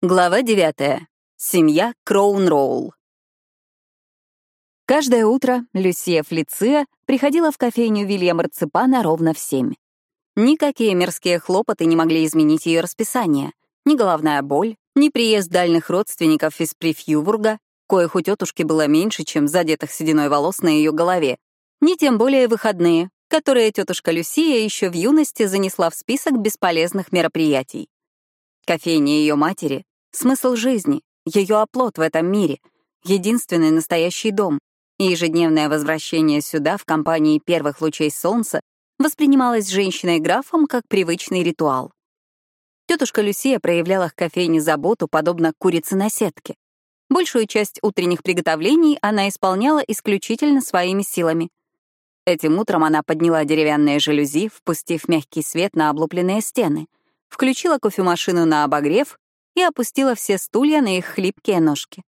Глава 9. Семья Кроун-Роул. Каждое утро Люсия Флиция приходила в кофейню Вильяма Рцепана ровно в семь. Никакие мирские хлопоты не могли изменить ее расписание. Ни головная боль, ни приезд дальних родственников из Прифьювурга, коих у тетушки было меньше, чем задетых сединой волос на ее голове, ни тем более выходные, которые тетушка Люсия еще в юности занесла в список бесполезных мероприятий. Кофейня ее матери — смысл жизни, ее оплот в этом мире, единственный настоящий дом, и ежедневное возвращение сюда в компании первых лучей солнца воспринималось женщиной-графом как привычный ритуал. Тетушка Люсия проявляла к кофейне заботу, подобно курице на сетке. Большую часть утренних приготовлений она исполняла исключительно своими силами. Этим утром она подняла деревянные жалюзи, впустив мягкий свет на облупленные стены — включила кофемашину на обогрев и опустила все стулья на их хлипкие ножки.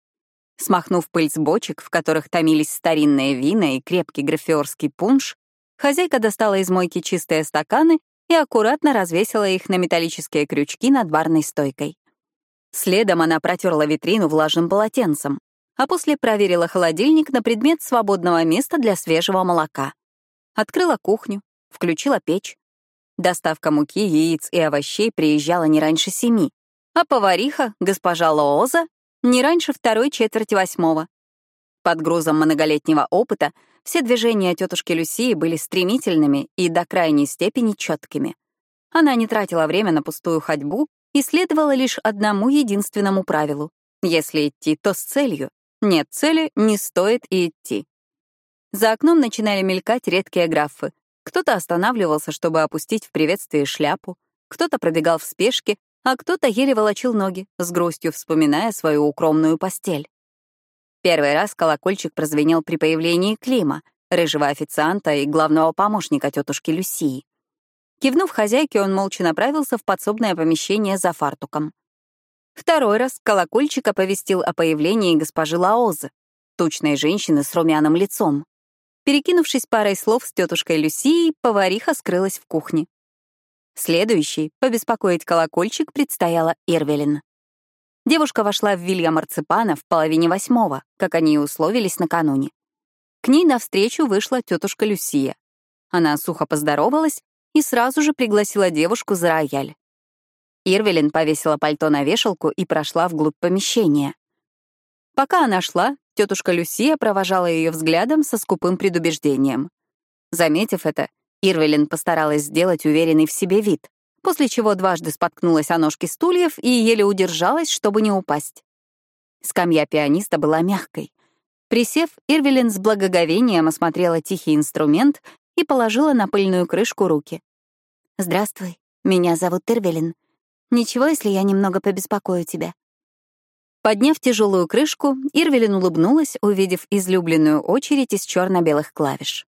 Смахнув пыль с бочек, в которых томились старинные вина и крепкий графиорский пунш, хозяйка достала из мойки чистые стаканы и аккуратно развесила их на металлические крючки над барной стойкой. Следом она протерла витрину влажным полотенцем, а после проверила холодильник на предмет свободного места для свежего молока. Открыла кухню, включила печь, Доставка муки, яиц и овощей приезжала не раньше семи, а повариха, госпожа Лооза, не раньше второй четверти восьмого. Под грузом многолетнего опыта все движения тетушки Люсии были стремительными и до крайней степени четкими. Она не тратила время на пустую ходьбу и следовала лишь одному единственному правилу. Если идти, то с целью. Нет цели, не стоит и идти. За окном начинали мелькать редкие графы, кто-то останавливался, чтобы опустить в приветствие шляпу, кто-то пробегал в спешке, а кто-то еле волочил ноги, с грустью вспоминая свою укромную постель. Первый раз колокольчик прозвенел при появлении Клима, рыжего официанта и главного помощника тетушки Люсии. Кивнув хозяйке, он молча направился в подсобное помещение за фартуком. Второй раз колокольчик оповестил о появлении госпожи Лаозы, тучной женщины с румяным лицом. Перекинувшись парой слов с тетушкой Люсией, повариха скрылась в кухне. Следующий, побеспокоить колокольчик, предстояла Ирвелин. Девушка вошла в Вилья Марципана в половине восьмого, как они и условились накануне. К ней навстречу вышла тетушка Люсия. Она сухо поздоровалась и сразу же пригласила девушку за рояль. Ирвелин повесила пальто на вешалку и прошла вглубь помещения. Пока она шла, Тетушка Люсия провожала ее взглядом со скупым предубеждением. Заметив это, Ирвелин постаралась сделать уверенный в себе вид, после чего дважды споткнулась о ножки стульев и еле удержалась, чтобы не упасть. Скамья пианиста была мягкой. Присев, Ирвелин с благоговением осмотрела тихий инструмент и положила на пыльную крышку руки. «Здравствуй, меня зовут Ирвелин. Ничего, если я немного побеспокою тебя?» Подняв тяжелую крышку, Ирвелин улыбнулась, увидев излюбленную очередь из черно-белых клавиш.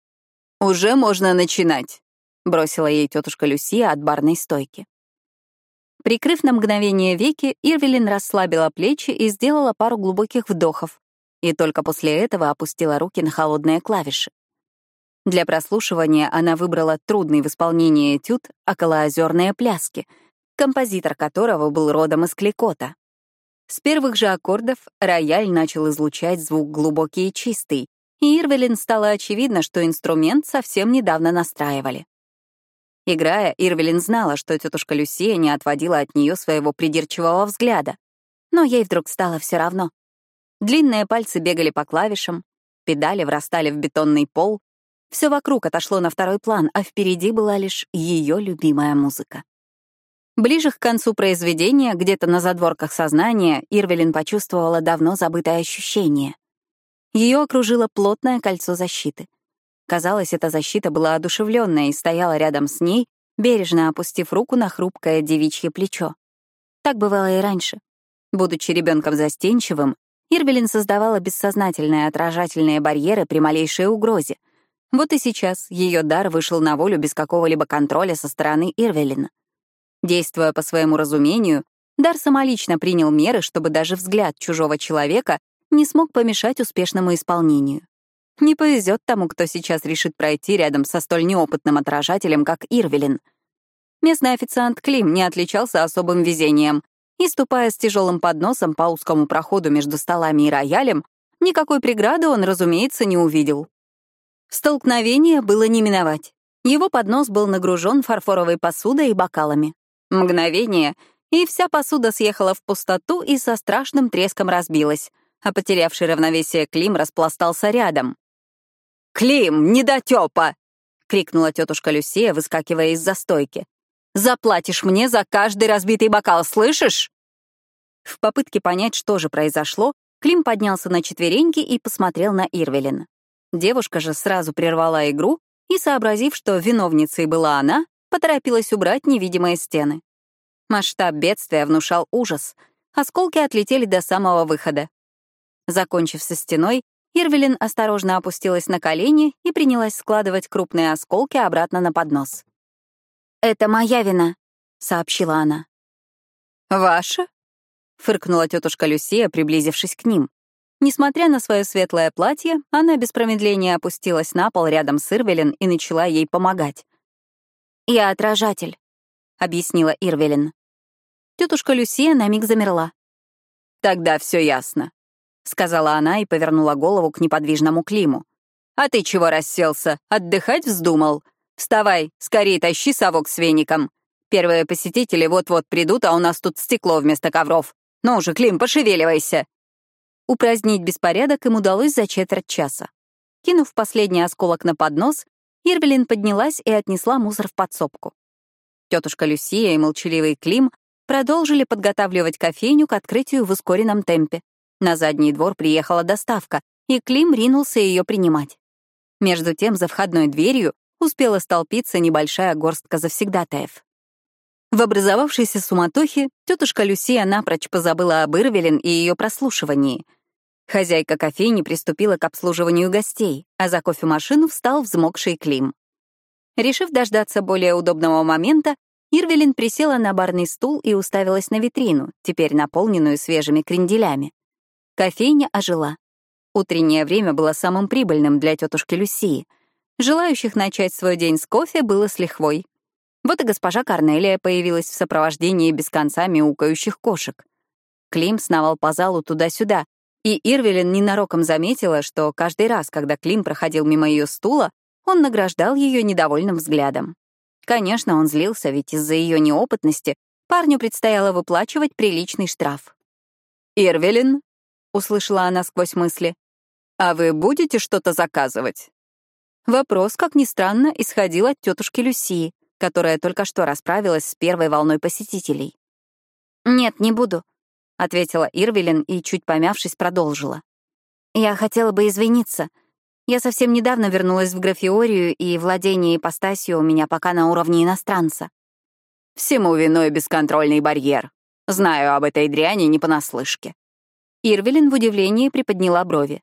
«Уже можно начинать», — бросила ей тетушка Люсия от барной стойки. Прикрыв на мгновение веки, Ирвелин расслабила плечи и сделала пару глубоких вдохов, и только после этого опустила руки на холодные клавиши. Для прослушивания она выбрала трудный в исполнении этюд «Околоозерные пляски», композитор которого был родом из Кликота. С первых же аккордов рояль начал излучать звук глубокий и чистый, и Ирвелин стало очевидно, что инструмент совсем недавно настраивали. Играя, Ирвелин знала, что тетушка Люсия не отводила от нее своего придирчивого взгляда, но ей вдруг стало все равно. Длинные пальцы бегали по клавишам, педали врастали в бетонный пол, все вокруг отошло на второй план, а впереди была лишь ее любимая музыка. Ближе к концу произведения, где-то на задворках сознания, Ирвелин почувствовала давно забытое ощущение. Ее окружило плотное кольцо защиты. Казалось, эта защита была одушевленная и стояла рядом с ней, бережно опустив руку на хрупкое девичье плечо. Так бывало и раньше. Будучи ребенком застенчивым, Ирвелин создавала бессознательные отражательные барьеры при малейшей угрозе. Вот и сейчас ее дар вышел на волю без какого-либо контроля со стороны Ирвелина. Действуя по своему разумению, Дар самолично принял меры, чтобы даже взгляд чужого человека не смог помешать успешному исполнению. Не повезет тому, кто сейчас решит пройти рядом со столь неопытным отражателем, как Ирвелин. Местный официант Клим не отличался особым везением и, ступая с тяжелым подносом по узкому проходу между столами и роялем, никакой преграды он, разумеется, не увидел. Столкновение было не миновать. Его поднос был нагружен фарфоровой посудой и бокалами. Мгновение, и вся посуда съехала в пустоту и со страшным треском разбилась, а потерявший равновесие Клим распластался рядом. «Клим, недотёпа!» — крикнула тетушка Люсия, выскакивая из застойки. «Заплатишь мне за каждый разбитый бокал, слышишь?» В попытке понять, что же произошло, Клим поднялся на четвереньки и посмотрел на Ирвелин. Девушка же сразу прервала игру и, сообразив, что виновницей была она, поторопилась убрать невидимые стены. Масштаб бедствия внушал ужас. Осколки отлетели до самого выхода. Закончив со стеной, Ирвелин осторожно опустилась на колени и принялась складывать крупные осколки обратно на поднос. «Это моя вина», — сообщила она. «Ваша?» — фыркнула тетушка Люсия, приблизившись к ним. Несмотря на свое светлое платье, она без промедления опустилась на пол рядом с Ирвелин и начала ей помогать. «Я отражатель», — объяснила Ирвелин. Тетушка Люсия на миг замерла. «Тогда все ясно», — сказала она и повернула голову к неподвижному Климу. «А ты чего расселся? Отдыхать вздумал? Вставай, скорее тащи совок с веником. Первые посетители вот-вот придут, а у нас тут стекло вместо ковров. Ну уже, Клим, пошевеливайся!» Упразднить беспорядок им удалось за четверть часа. Кинув последний осколок на поднос, Ирвелин поднялась и отнесла мусор в подсобку. Тетушка Люсия и молчаливый Клим продолжили подготавливать кофейню к открытию в ускоренном темпе. На задний двор приехала доставка, и Клим ринулся ее принимать. Между тем, за входной дверью успела столпиться небольшая горстка завсегдатаев. В образовавшейся суматохе тетушка Люсия напрочь позабыла об Ирвелин и ее прослушивании. Хозяйка кофейни приступила к обслуживанию гостей, а за кофемашину встал взмокший Клим. Решив дождаться более удобного момента, Ирвелин присела на барный стул и уставилась на витрину, теперь наполненную свежими кренделями. Кофейня ожила. Утреннее время было самым прибыльным для тетушки Люсии. Желающих начать свой день с кофе было с лихвой. Вот и госпожа Корнелия появилась в сопровождении без конца мяукающих кошек. Клим сновал по залу туда-сюда, и Ирвелин ненароком заметила, что каждый раз, когда Клим проходил мимо ее стула, он награждал ее недовольным взглядом. Конечно, он злился, ведь из-за ее неопытности парню предстояло выплачивать приличный штраф. «Ирвелин», — услышала она сквозь мысли. «А вы будете что-то заказывать?» Вопрос, как ни странно, исходил от тетушки Люсии, которая только что расправилась с первой волной посетителей. «Нет, не буду», — ответила Ирвелин и, чуть помявшись, продолжила. «Я хотела бы извиниться. Я совсем недавно вернулась в графиорию, и владение ипостасью у меня пока на уровне иностранца». «Всему виной бесконтрольный барьер. Знаю об этой дряни не понаслышке», Ирвелин в удивлении приподняла брови.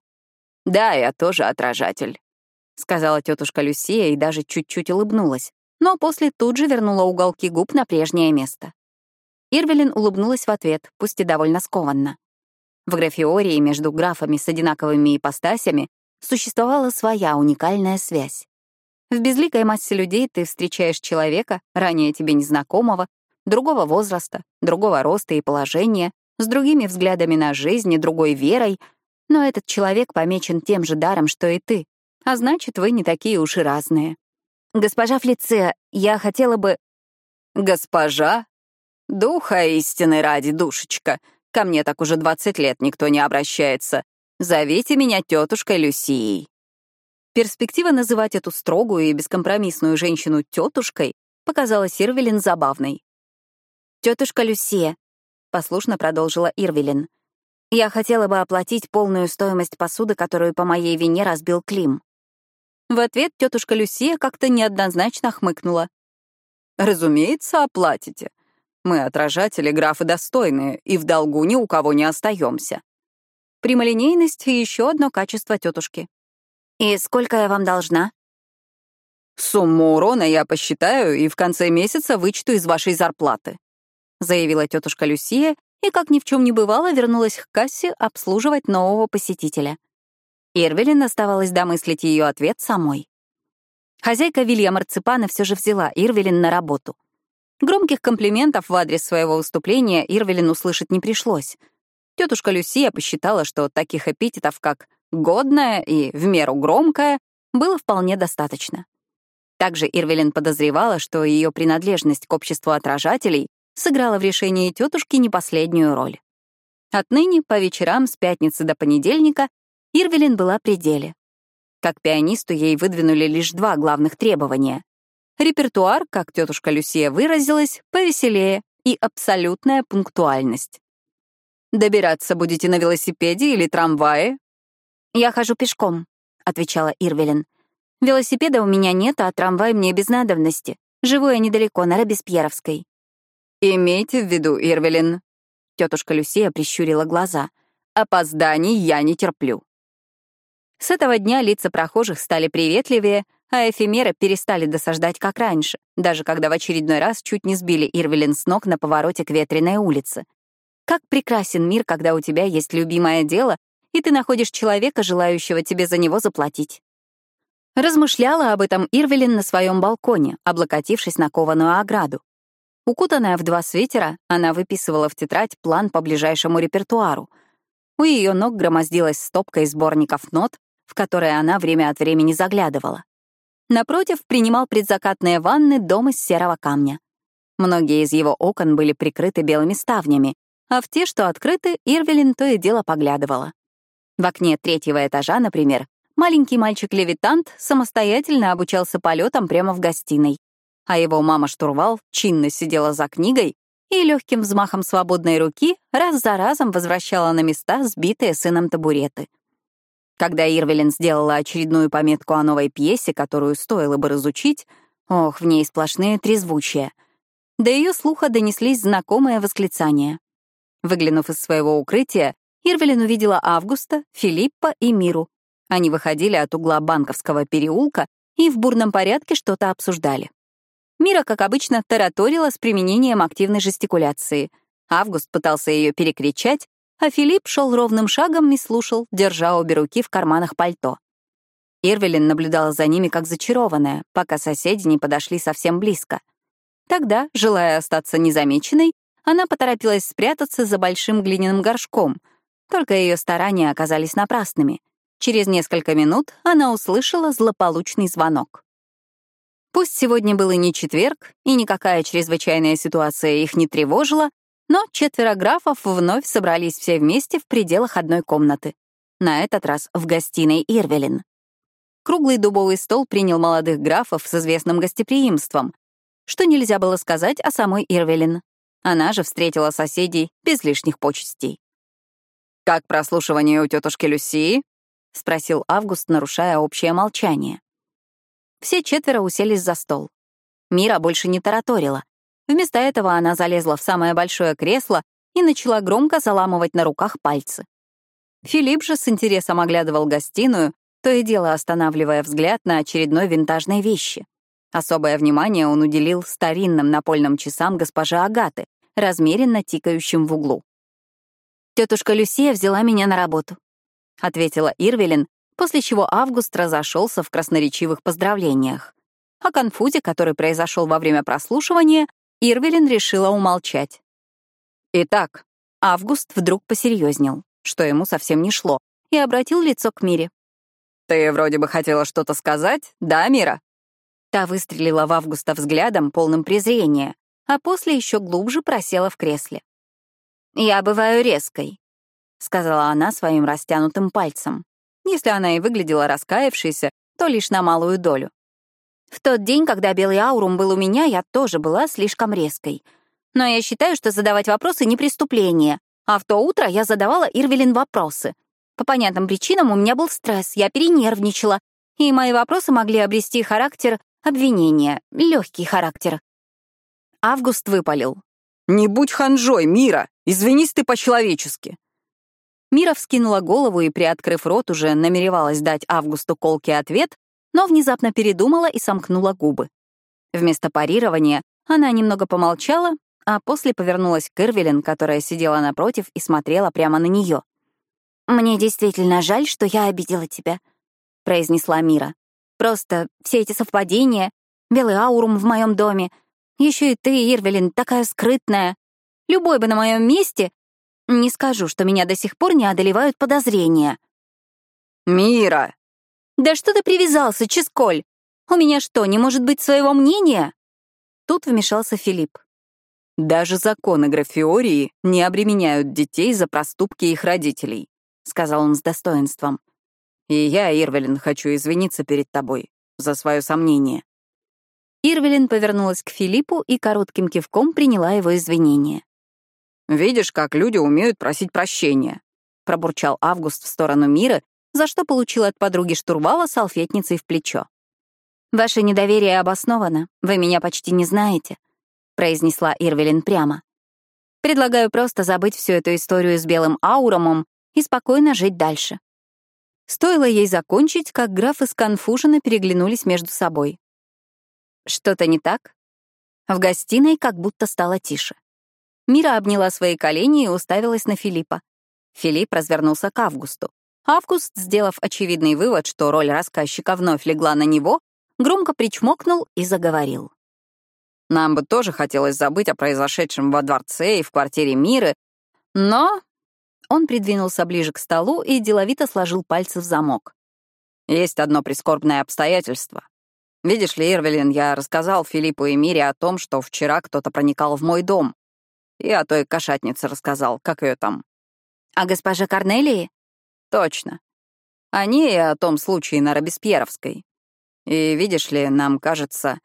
«Да, я тоже отражатель», — сказала тетушка Люсия и даже чуть-чуть улыбнулась, но после тут же вернула уголки губ на прежнее место. Ирвелин улыбнулась в ответ, пусть и довольно скованно. В графиории между графами с одинаковыми ипостасями существовала своя уникальная связь. В безликой массе людей ты встречаешь человека, ранее тебе незнакомого, другого возраста, другого роста и положения, с другими взглядами на жизнь и другой верой, но этот человек помечен тем же даром, что и ты, а значит, вы не такие уж и разные. Госпожа Флице, я хотела бы... Госпожа? Духа истины ради, душечка. Ко мне так уже двадцать лет никто не обращается. Зовите меня тетушкой Люсией. Перспектива называть эту строгую и бескомпромиссную женщину тетушкой показалась Ирвелин забавной. Тетушка Люсия, — послушно продолжила Ирвелин. «Я хотела бы оплатить полную стоимость посуды, которую по моей вине разбил Клим». В ответ тетушка Люсия как-то неоднозначно хмыкнула. «Разумеется, оплатите. Мы отражатели графы достойные, и в долгу ни у кого не остаемся. Прямолинейность — еще одно качество тетушки. «И сколько я вам должна?» «Сумму урона я посчитаю и в конце месяца вычту из вашей зарплаты», — заявила тетушка Люсия и, как ни в чем не бывало, вернулась к кассе обслуживать нового посетителя. Ирвелин оставалось домыслить ее ответ самой. Хозяйка Вилья Марципана все же взяла Ирвелин на работу. Громких комплиментов в адрес своего выступления Ирвелин услышать не пришлось. Тетушка Люсия посчитала, что таких эпитетов, как «годная» и «в меру громкая», было вполне достаточно. Также Ирвелин подозревала, что ее принадлежность к обществу отражателей сыграла в решении тетушки не последнюю роль. Отныне по вечерам с пятницы до понедельника Ирвелин была при деле. Как пианисту ей выдвинули лишь два главных требования Репертуар, как тетушка Люсия выразилась, повеселее и абсолютная пунктуальность. «Добираться будете на велосипеде или трамвае?» «Я хожу пешком», — отвечала Ирвелин. «Велосипеда у меня нет, а трамвай мне без надобности. Живу я недалеко, на Робеспьеровской». «Имейте в виду, Ирвелин», — тетушка Люсия прищурила глаза. «Опозданий я не терплю». С этого дня лица прохожих стали приветливее, а эфемеры перестали досаждать как раньше, даже когда в очередной раз чуть не сбили Ирвелин с ног на повороте к ветреной улице. Как прекрасен мир, когда у тебя есть любимое дело, и ты находишь человека, желающего тебе за него заплатить. Размышляла об этом Ирвелин на своем балконе, облокотившись на кованую ограду. Укутанная в два свитера, она выписывала в тетрадь план по ближайшему репертуару. У ее ног громоздилась стопка из сборников нот, в которые она время от времени заглядывала. Напротив принимал предзакатные ванны дом из серого камня. Многие из его окон были прикрыты белыми ставнями, а в те, что открыты, Ирвелин то и дело поглядывала. В окне третьего этажа, например, маленький мальчик-левитант самостоятельно обучался полетам прямо в гостиной, а его мама-штурвал чинно сидела за книгой и легким взмахом свободной руки раз за разом возвращала на места сбитые сыном табуреты. Когда Ирвелин сделала очередную пометку о новой пьесе, которую стоило бы разучить, ох, в ней сплошные трезвучия. До ее слуха донеслись знакомые восклицания. Выглянув из своего укрытия, Ирвелин увидела Августа, Филиппа и Миру. Они выходили от угла Банковского переулка и в бурном порядке что-то обсуждали. Мира, как обычно, тараторила с применением активной жестикуляции. Август пытался ее перекричать, а Филипп шел ровным шагом и слушал, держа обе руки в карманах пальто. Ирвелин наблюдала за ними как зачарованная, пока соседи не подошли совсем близко. Тогда, желая остаться незамеченной, она поторопилась спрятаться за большим глиняным горшком, только ее старания оказались напрасными. Через несколько минут она услышала злополучный звонок. Пусть сегодня был и не четверг, и никакая чрезвычайная ситуация их не тревожила, но четверо графов вновь собрались все вместе в пределах одной комнаты. На этот раз в гостиной Ирвелин. Круглый дубовый стол принял молодых графов с известным гостеприимством, что нельзя было сказать о самой Ирвелин. Она же встретила соседей без лишних почестей. «Как прослушивание у тетушки Люсии?» — спросил Август, нарушая общее молчание. Все четверо уселись за стол. Мира больше не тараторила, Вместо этого она залезла в самое большое кресло и начала громко заламывать на руках пальцы. Филипп же с интересом оглядывал гостиную, то и дело останавливая взгляд на очередной винтажной вещи. Особое внимание он уделил старинным напольным часам госпожи Агаты, размеренно тикающим в углу. «Тетушка Люсия взяла меня на работу», — ответила Ирвелин, после чего Август разошелся в красноречивых поздравлениях. О конфузе, который произошел во время прослушивания, Ирвелин решила умолчать. Итак, Август вдруг посерьезнел, что ему совсем не шло, и обратил лицо к Мире. «Ты вроде бы хотела что-то сказать, да, Мира?» Та выстрелила в Августа взглядом, полным презрения, а после еще глубже просела в кресле. «Я бываю резкой», — сказала она своим растянутым пальцем. Если она и выглядела раскаявшейся, то лишь на малую долю. В тот день, когда белый аурум был у меня, я тоже была слишком резкой. Но я считаю, что задавать вопросы — не преступление. А в то утро я задавала Ирвелин вопросы. По понятным причинам у меня был стресс, я перенервничала, и мои вопросы могли обрести характер обвинения, легкий характер. Август выпалил. «Не будь ханжой, Мира! Извинись ты по-человечески!» Мира вскинула голову и, приоткрыв рот, уже намеревалась дать Августу колкий ответ, но внезапно передумала и сомкнула губы. Вместо парирования она немного помолчала, а после повернулась к Ирвелин, которая сидела напротив и смотрела прямо на нее. «Мне действительно жаль, что я обидела тебя», — произнесла Мира. «Просто все эти совпадения, белый аурум в моем доме, Еще и ты, Ирвелин, такая скрытная. Любой бы на моем месте... Не скажу, что меня до сих пор не одолевают подозрения. «Мира!» «Да что ты привязался, Ческоль? У меня что, не может быть своего мнения?» Тут вмешался Филипп. «Даже законы Графиории не обременяют детей за проступки их родителей», — сказал он с достоинством. «И я, Ирвелин, хочу извиниться перед тобой за свое сомнение». Ирвелин повернулась к Филиппу и коротким кивком приняла его извинения. «Видишь, как люди умеют просить прощения», — пробурчал Август в сторону мира, за что получил от подруги штурвала салфетницей в плечо. «Ваше недоверие обосновано, вы меня почти не знаете», произнесла Ирвелин прямо. Предлагаю просто забыть всю эту историю с белым аурумом и спокойно жить дальше. Стоило ей закончить, как граф и Сканфушина переглянулись между собой. Что-то не так? В гостиной как будто стало тише. Мира обняла свои колени и уставилась на Филиппа. Филипп развернулся к Августу. Август, сделав очевидный вывод, что роль рассказчика вновь легла на него, громко причмокнул и заговорил. Нам бы тоже хотелось забыть о произошедшем во дворце и в квартире Миры, но...» Он придвинулся ближе к столу и деловито сложил пальцы в замок. «Есть одно прискорбное обстоятельство. Видишь ли, Ирвелин, я рассказал Филиппу и Мире о том, что вчера кто-то проникал в мой дом. И о той кошатнице рассказал, как ее там. «О госпоже Корнелии?» «Точно. О ней и о том случае на Робеспьеровской. И, видишь ли, нам кажется...»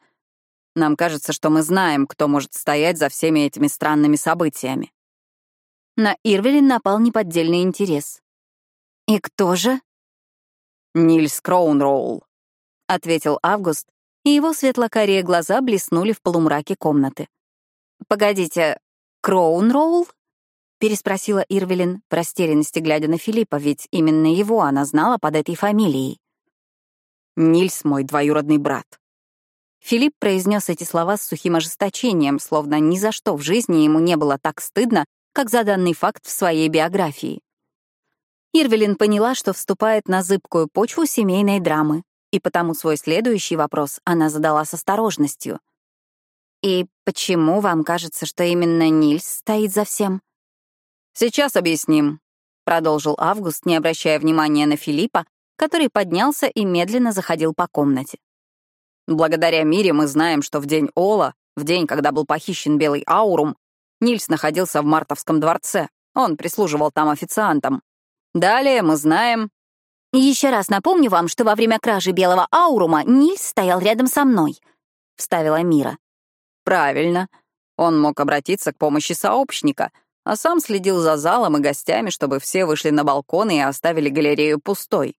Нам кажется, что мы знаем, кто может стоять за всеми этими странными событиями. На Ирвелин напал неподдельный интерес. «И кто же?» «Нильс Кроунроул», — ответил Август, и его светлокарие глаза блеснули в полумраке комнаты. «Погодите, Кроунроул?» — переспросила Ирвелин в растерянности, глядя на Филиппа, ведь именно его она знала под этой фамилией. «Нильс — мой двоюродный брат», Филипп произнес эти слова с сухим ожесточением, словно ни за что в жизни ему не было так стыдно, как за данный факт в своей биографии. Ирвелин поняла, что вступает на зыбкую почву семейной драмы, и потому свой следующий вопрос она задала с осторожностью. «И почему вам кажется, что именно Нильс стоит за всем?» «Сейчас объясним», — продолжил Август, не обращая внимания на Филиппа, который поднялся и медленно заходил по комнате. Благодаря Мире мы знаем, что в день Ола, в день, когда был похищен Белый Аурум, Нильс находился в Мартовском дворце. Он прислуживал там официантом. Далее мы знаем... «Еще раз напомню вам, что во время кражи Белого Аурума Нильс стоял рядом со мной», — вставила Мира. «Правильно. Он мог обратиться к помощи сообщника, а сам следил за залом и гостями, чтобы все вышли на балконы и оставили галерею пустой.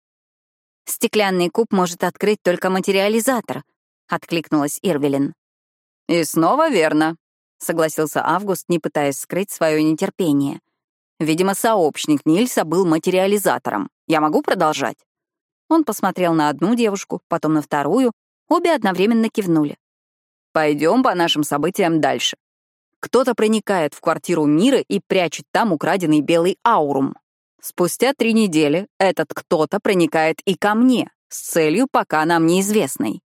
Стеклянный куб может открыть только материализатор, — откликнулась Ирвелин. «И снова верно», — согласился Август, не пытаясь скрыть свое нетерпение. «Видимо, сообщник Нильса был материализатором. Я могу продолжать?» Он посмотрел на одну девушку, потом на вторую. Обе одновременно кивнули. Пойдем по нашим событиям дальше. Кто-то проникает в квартиру Мира и прячет там украденный белый аурум. Спустя три недели этот кто-то проникает и ко мне с целью пока нам неизвестной.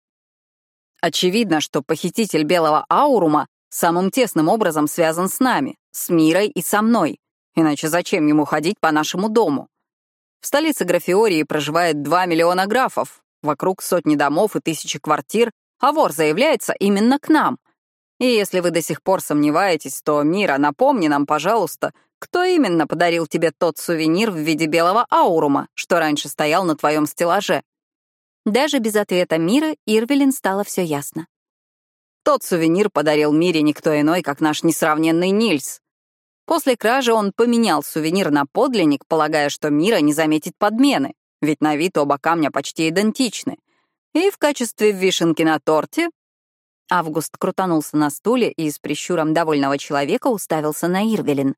Очевидно, что похититель белого аурума самым тесным образом связан с нами, с Мирой и со мной. Иначе зачем ему ходить по нашему дому? В столице Графиории проживает 2 миллиона графов, вокруг сотни домов и тысячи квартир, а вор заявляется именно к нам. И если вы до сих пор сомневаетесь, то, Мира, напомни нам, пожалуйста, кто именно подарил тебе тот сувенир в виде белого аурума, что раньше стоял на твоем стеллаже? Даже без ответа Мира Ирвелин стало все ясно. Тот сувенир подарил Мире никто иной, как наш несравненный Нильс. После кражи он поменял сувенир на подлинник, полагая, что Мира не заметит подмены, ведь на вид оба камня почти идентичны. И в качестве вишенки на торте Август крутанулся на стуле и с прищуром довольного человека уставился на Ирвелин.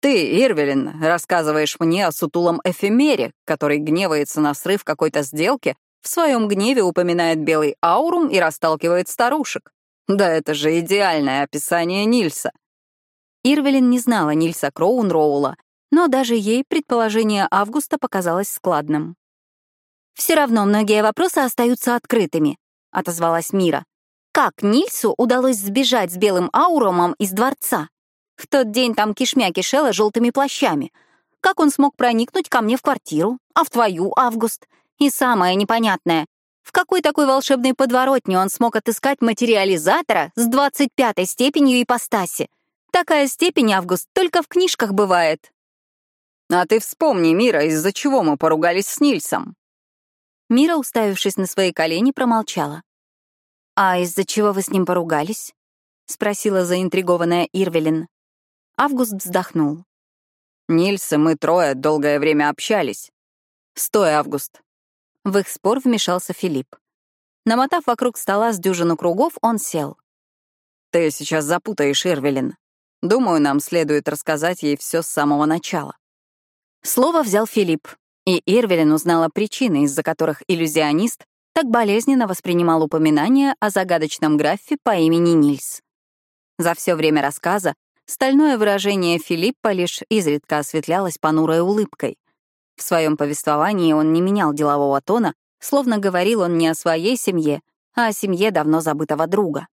«Ты, Ирвелин, рассказываешь мне о сутулом эфемере, который гневается на срыв какой-то сделки в своем гневе упоминает белый аурум и расталкивает старушек. Да это же идеальное описание Нильса. Ирвелин не знала Нильса Кроунроула, но даже ей предположение Августа показалось складным. «Все равно многие вопросы остаются открытыми», — отозвалась Мира. Как Нильсу удалось сбежать с белым ауромом из дворца? В тот день там кишмя кишела желтыми плащами. Как он смог проникнуть ко мне в квартиру, а в твою, Август? И самое непонятное, в какой такой волшебной подворотне он смог отыскать материализатора с 25-й степенью ипостаси? Такая степень, Август, только в книжках бывает. А ты вспомни, Мира, из-за чего мы поругались с Нильсом. Мира, уставившись на свои колени, промолчала. «А из-за чего вы с ним поругались?» — спросила заинтригованная Ирвелин. Август вздохнул. «Нильс и мы трое долгое время общались. Стой, Август. В их спор вмешался Филипп. Намотав вокруг стола с дюжину кругов, он сел. «Ты сейчас запутаешь Ирвелин. Думаю, нам следует рассказать ей все с самого начала». Слово взял Филипп, и Ирвелин узнала причины, из-за которых иллюзионист так болезненно воспринимал упоминание о загадочном графе по имени Нильс. За все время рассказа стальное выражение Филиппа лишь изредка осветлялось понурой улыбкой. В своем повествовании он не менял делового тона, словно говорил он не о своей семье, а о семье давно забытого друга.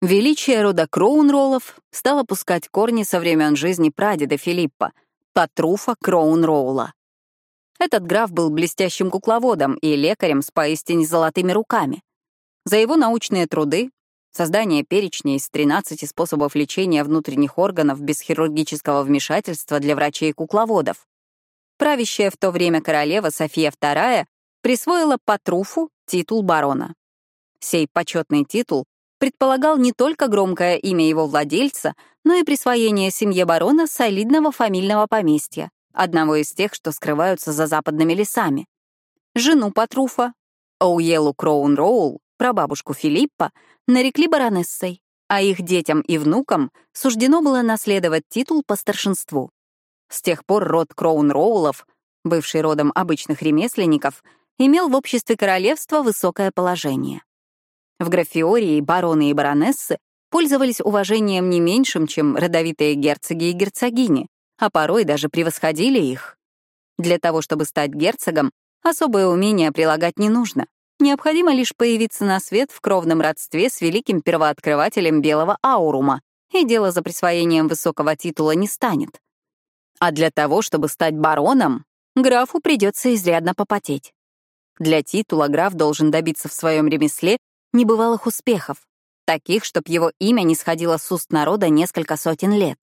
Величие рода Кроунроллов стало пускать корни со времен жизни прадеда Филиппа, Патруфа Кроунроула. Этот граф был блестящим кукловодом и лекарем с поистине золотыми руками. За его научные труды, создание перечня из 13 способов лечения внутренних органов без хирургического вмешательства для врачей-кукловодов, правящая в то время королева София II присвоила Патруфу титул барона. Сей почетный титул предполагал не только громкое имя его владельца, но и присвоение семье барона солидного фамильного поместья, одного из тех, что скрываются за западными лесами. Жену Патруфа, Оуелу Кроун Роул, прабабушку Филиппа, нарекли баронессой, а их детям и внукам суждено было наследовать титул по старшинству. С тех пор род Кроун-Роулов, бывший родом обычных ремесленников, имел в обществе королевства высокое положение. В графиории бароны и баронессы пользовались уважением не меньшим, чем родовитые герцоги и герцогини, а порой даже превосходили их. Для того, чтобы стать герцогом, особое умение прилагать не нужно. Необходимо лишь появиться на свет в кровном родстве с великим первооткрывателем Белого Аурума, и дело за присвоением высокого титула не станет. А для того, чтобы стать бароном, графу придется изрядно попотеть. Для титула граф должен добиться в своем ремесле небывалых успехов, таких, чтоб его имя не сходило с уст народа несколько сотен лет.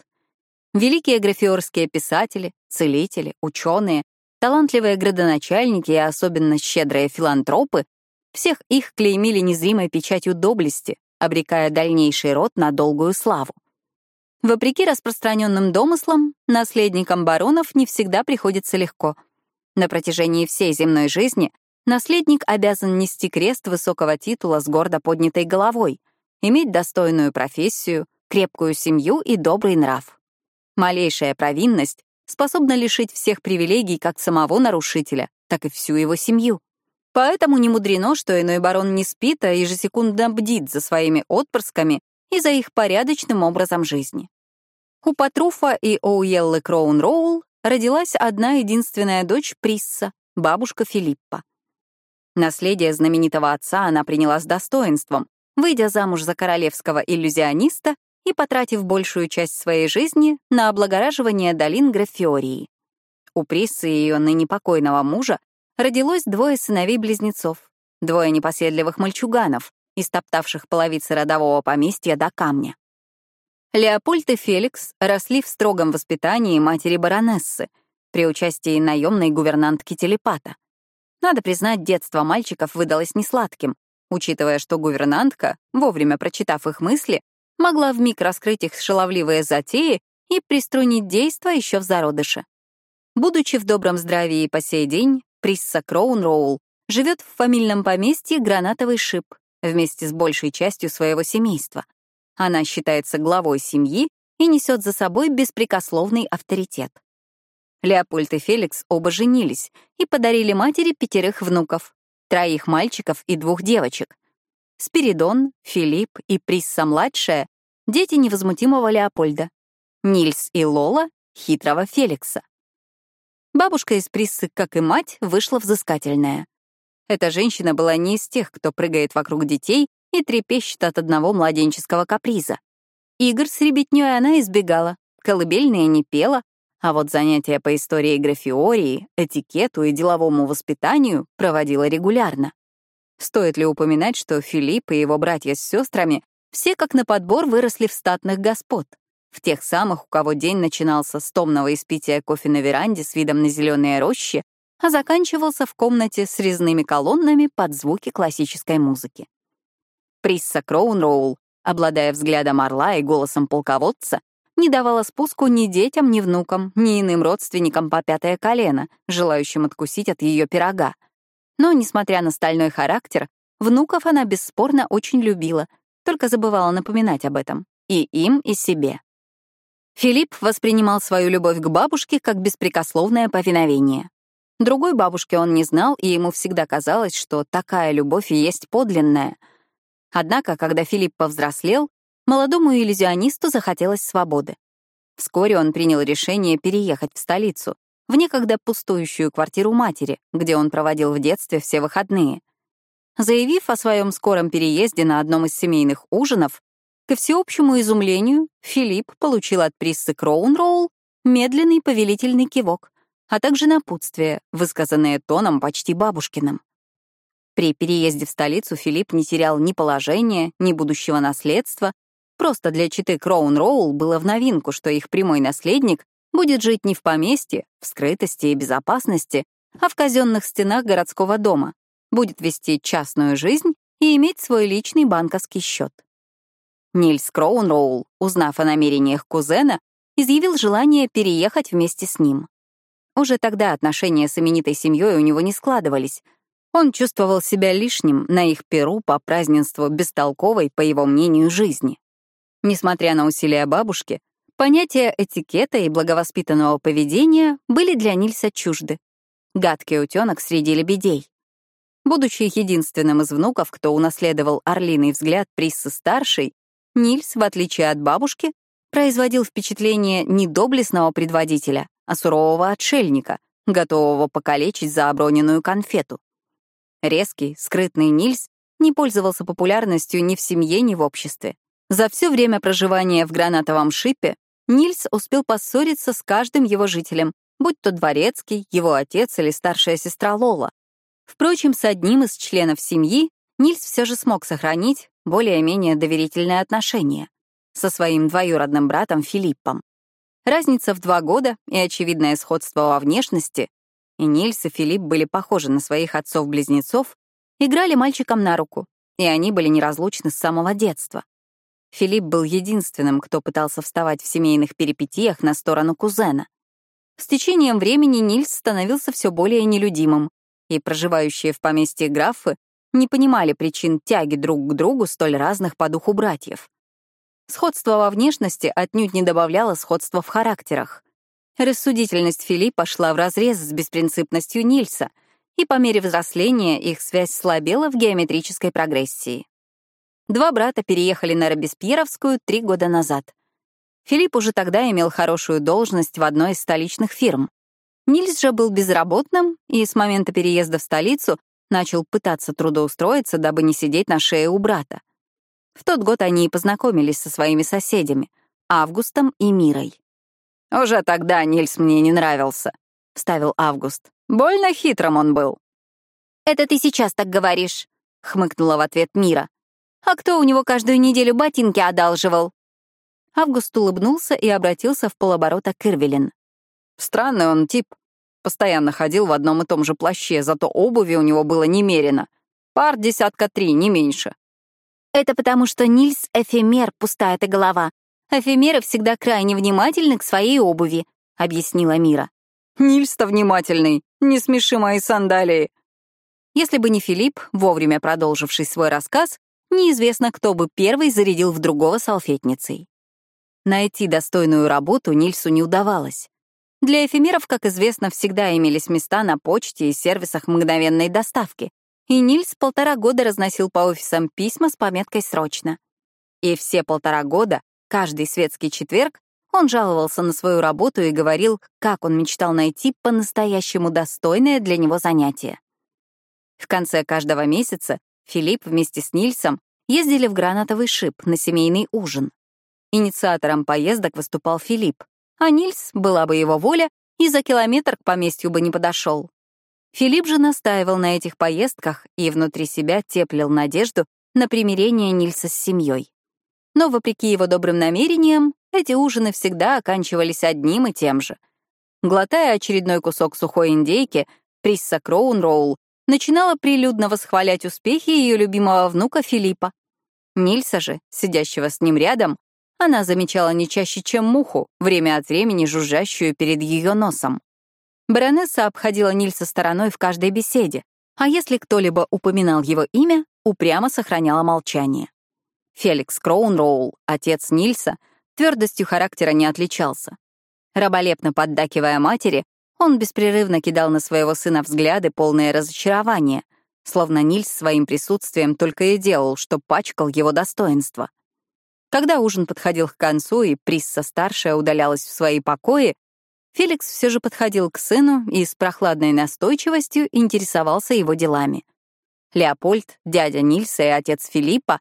Великие графиорские писатели, целители, ученые, талантливые градоначальники и особенно щедрые филантропы всех их клеймили незримой печатью доблести, обрекая дальнейший род на долгую славу. Вопреки распространенным домыслам, наследникам баронов не всегда приходится легко. На протяжении всей земной жизни наследник обязан нести крест высокого титула с гордо поднятой головой, иметь достойную профессию, крепкую семью и добрый нрав. Малейшая провинность способна лишить всех привилегий как самого нарушителя, так и всю его семью. Поэтому не мудрено, что иной барон не спит, а ежесекундно бдит за своими отпрысками и за их порядочным образом жизни. У Патруфа и Оуеллы Кроун-Роул родилась одна единственная дочь Присса, бабушка Филиппа. Наследие знаменитого отца она приняла с достоинством, выйдя замуж за королевского иллюзиониста и потратив большую часть своей жизни на облагораживание долин Графиории. У Приссы и ее ныне покойного мужа родилось двое сыновей-близнецов, двое непоседливых мальчуганов, истоптавших половицы родового поместья до камня. Леопольд и Феликс росли в строгом воспитании матери баронессы при участии наемной гувернантки телепата. Надо признать, детство мальчиков выдалось несладким, учитывая, что гувернантка, вовремя прочитав их мысли, могла вмиг раскрыть их шаловливые затеи и приструнить действо еще в зародыше. Будучи в добром здравии по сей день, Присса Кроунроул живет в фамильном поместье Гранатовый шип, вместе с большей частью своего семейства. Она считается главой семьи и несет за собой беспрекословный авторитет. Леопольд и Феликс оба женились и подарили матери пятерых внуков, троих мальчиков и двух девочек. Спиридон, Филипп и Присса-младшая — дети невозмутимого Леопольда. Нильс и Лола — хитрого Феликса. Бабушка из Приссы, как и мать, вышла взыскательная. Эта женщина была не из тех, кто прыгает вокруг детей и трепещет от одного младенческого каприза. Игр с ребятнёй она избегала, колыбельные не пела, а вот занятия по истории графиории, этикету и деловому воспитанию проводила регулярно. Стоит ли упоминать, что Филипп и его братья с сестрами все как на подбор выросли в статных господ, в тех самых, у кого день начинался с томного испития кофе на веранде с видом на зеленые рощи, а заканчивался в комнате с резными колоннами под звуки классической музыки. Присса Кроунроул, обладая взглядом орла и голосом полководца, не давала спуску ни детям, ни внукам, ни иным родственникам по пятое колено, желающим откусить от ее пирога. Но, несмотря на стальной характер, внуков она бесспорно очень любила, только забывала напоминать об этом. И им, и себе. Филипп воспринимал свою любовь к бабушке как беспрекословное повиновение. Другой бабушки он не знал, и ему всегда казалось, что такая любовь и есть подлинная. Однако, когда Филипп повзрослел, Молодому иллюзионисту захотелось свободы. Вскоре он принял решение переехать в столицу, в некогда пустующую квартиру матери, где он проводил в детстве все выходные. Заявив о своем скором переезде на одном из семейных ужинов, ко всеобщему изумлению Филипп получил от Приссы Кроунроул медленный повелительный кивок, а также напутствие, высказанное тоном почти бабушкиным. При переезде в столицу Филипп не терял ни положения, ни будущего наследства, Просто для читы Кроун-Роул было в новинку, что их прямой наследник будет жить не в поместье, в скрытости и безопасности, а в казенных стенах городского дома, будет вести частную жизнь и иметь свой личный банковский счет. Нильс Кроунроул, узнав о намерениях кузена, изъявил желание переехать вместе с ним. Уже тогда отношения с именитой семьей у него не складывались. Он чувствовал себя лишним на их перу по празднеству бестолковой, по его мнению, жизни. Несмотря на усилия бабушки, понятия этикета и благовоспитанного поведения были для Нильса чужды. Гадкий утенок среди лебедей. Будучи единственным из внуков, кто унаследовал орлиный взгляд Приссы-старшей, Нильс, в отличие от бабушки, производил впечатление не доблестного предводителя, а сурового отшельника, готового покалечить за оброненную конфету. Резкий, скрытный Нильс не пользовался популярностью ни в семье, ни в обществе. За все время проживания в гранатовом шипе Нильс успел поссориться с каждым его жителем, будь то дворецкий, его отец или старшая сестра Лола. Впрочем, с одним из членов семьи Нильс все же смог сохранить более-менее доверительные отношения со своим двоюродным братом Филиппом. Разница в два года и очевидное сходство во внешности, и Нильс и Филипп были похожи на своих отцов-близнецов, играли мальчикам на руку, и они были неразлучны с самого детства. Филипп был единственным, кто пытался вставать в семейных перипетиях на сторону кузена. С течением времени Нильс становился все более нелюдимым, и проживающие в поместье графы не понимали причин тяги друг к другу столь разных по духу братьев. Сходство во внешности отнюдь не добавляло сходства в характерах. Рассудительность Филиппа шла вразрез с беспринципностью Нильса, и по мере взросления их связь слабела в геометрической прогрессии. Два брата переехали на Робеспьеровскую три года назад. Филипп уже тогда имел хорошую должность в одной из столичных фирм. Нильс же был безработным и с момента переезда в столицу начал пытаться трудоустроиться, дабы не сидеть на шее у брата. В тот год они и познакомились со своими соседями — Августом и Мирой. «Уже тогда Нильс мне не нравился», — вставил Август. «Больно хитрым он был». «Это ты сейчас так говоришь», — хмыкнула в ответ Мира. А кто у него каждую неделю ботинки одалживал?» Август улыбнулся и обратился в полоборота к Ирвелин. «Странный он тип. Постоянно ходил в одном и том же плаще, зато обуви у него было немерено. Пар десятка три, не меньше». «Это потому, что Нильс — эфемер, пустая ты голова. Эфемеры всегда крайне внимательны к своей обуви», — объяснила Мира. «Нильс-то внимательный. Не смеши мои сандалии». Если бы не Филипп, вовремя продолживший свой рассказ, неизвестно, кто бы первый зарядил в другого салфетницей. Найти достойную работу Нильсу не удавалось. Для эфемеров, как известно, всегда имелись места на почте и сервисах мгновенной доставки, и Нильс полтора года разносил по офисам письма с пометкой «Срочно». И все полтора года, каждый светский четверг, он жаловался на свою работу и говорил, как он мечтал найти по-настоящему достойное для него занятие. В конце каждого месяца Филипп вместе с Нильсом ездили в гранатовый шип на семейный ужин. Инициатором поездок выступал Филипп, а Нильс, была бы его воля, и за километр к поместью бы не подошел. Филипп же настаивал на этих поездках и внутри себя теплил надежду на примирение Нильса с семьей. Но, вопреки его добрым намерениям, эти ужины всегда оканчивались одним и тем же. Глотая очередной кусок сухой индейки, Присса Кроунроул начинала прилюдно восхвалять успехи ее любимого внука Филиппа. Нильса же, сидящего с ним рядом, она замечала не чаще, чем муху, время от времени жужжащую перед ее носом. Баронесса обходила Нильса стороной в каждой беседе, а если кто-либо упоминал его имя, упрямо сохраняла молчание. Феликс Кроунроул, отец Нильса, твердостью характера не отличался. Раболепно поддакивая матери, он беспрерывно кидал на своего сына взгляды, полные разочарования, словно Нильс своим присутствием только и делал, что пачкал его достоинство. Когда ужин подходил к концу и Присса-старшая удалялась в свои покои, Феликс все же подходил к сыну и с прохладной настойчивостью интересовался его делами. Леопольд, дядя Нильса и отец Филиппа,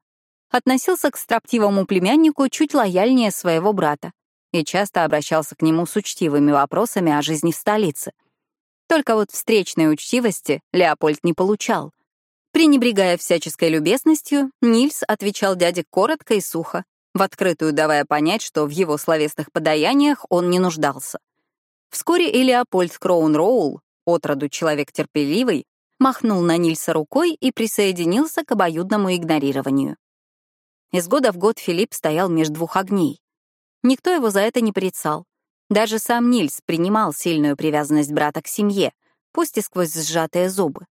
относился к строптивому племяннику чуть лояльнее своего брата и часто обращался к нему с учтивыми вопросами о жизни в столице. Только вот встречной учтивости Леопольд не получал. Пренебрегая всяческой любезностью, Нильс отвечал дяде коротко и сухо, в открытую давая понять, что в его словесных подаяниях он не нуждался. Вскоре и Леопольд Кроун-Роул, отроду человек терпеливый, махнул на Нильса рукой и присоединился к обоюдному игнорированию. Из года в год Филипп стоял между двух огней. Никто его за это не порицал. Даже сам Нильс принимал сильную привязанность брата к семье, пусть и сквозь сжатые зубы.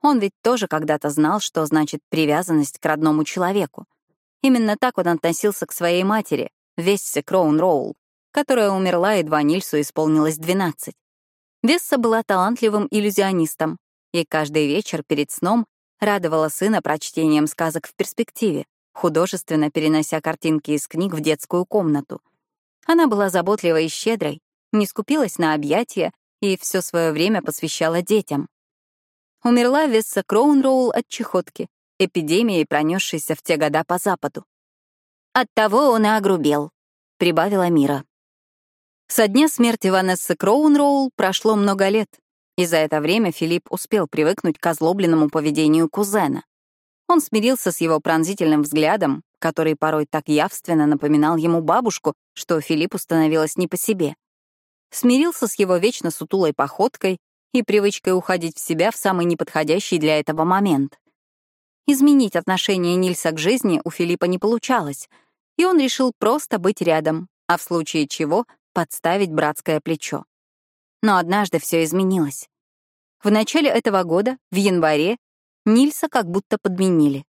Он ведь тоже когда-то знал, что значит привязанность к родному человеку. Именно так он относился к своей матери, Вессе Кроун-Роул, которая умерла, едва Нильсу исполнилось 12. Весса была талантливым иллюзионистом, и каждый вечер перед сном радовала сына прочтением сказок в перспективе, художественно перенося картинки из книг в детскую комнату. Она была заботливой и щедрой, не скупилась на объятия и все свое время посвящала детям. Умерла Весса Кроунроул от чехотки, эпидемией, пронесшейся в те года по Западу. «Оттого он и огрубел», — прибавила Мира. Со дня смерти Ванессы Кроунроул прошло много лет, и за это время Филипп успел привыкнуть к озлобленному поведению кузена. Он смирился с его пронзительным взглядом, который порой так явственно напоминал ему бабушку, что Филиппу становилось не по себе. Смирился с его вечно сутулой походкой и привычкой уходить в себя в самый неподходящий для этого момент. Изменить отношение Нильса к жизни у Филиппа не получалось, и он решил просто быть рядом, а в случае чего подставить братское плечо. Но однажды все изменилось. В начале этого года, в январе, Нильса как будто подменили.